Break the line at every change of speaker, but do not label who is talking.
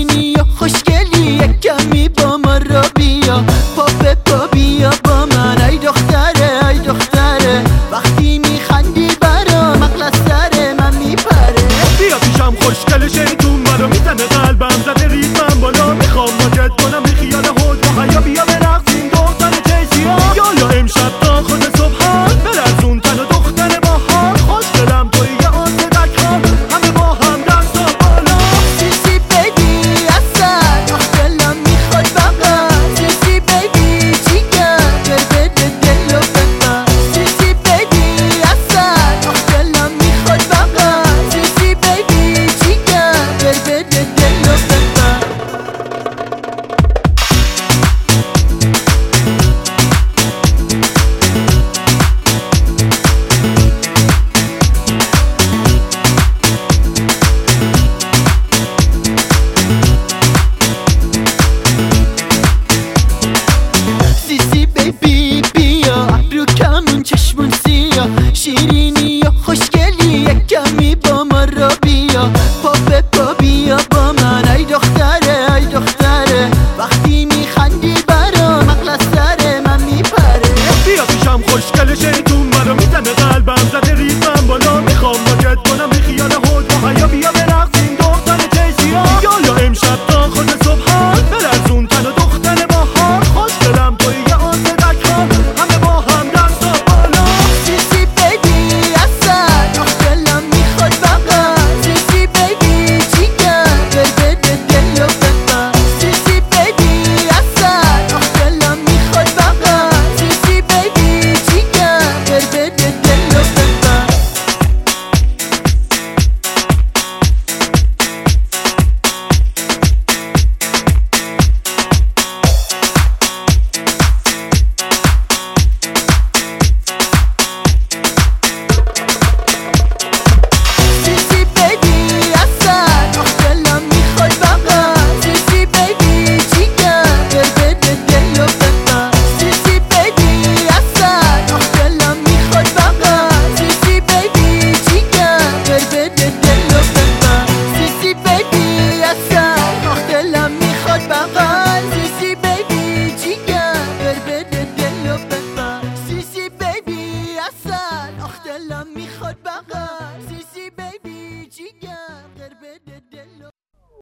شیرینی یا خوشگلی یک کمی با ما را بیا. پا به پا بیا با من. ای دختره ای دختره. وقتی میخندی برا مقلس سر من میپره.
بیا پیشم خوشگل شیطون شیرینی یا خوشگلی کمی با ما را بیا. پا به پا بیا با love me.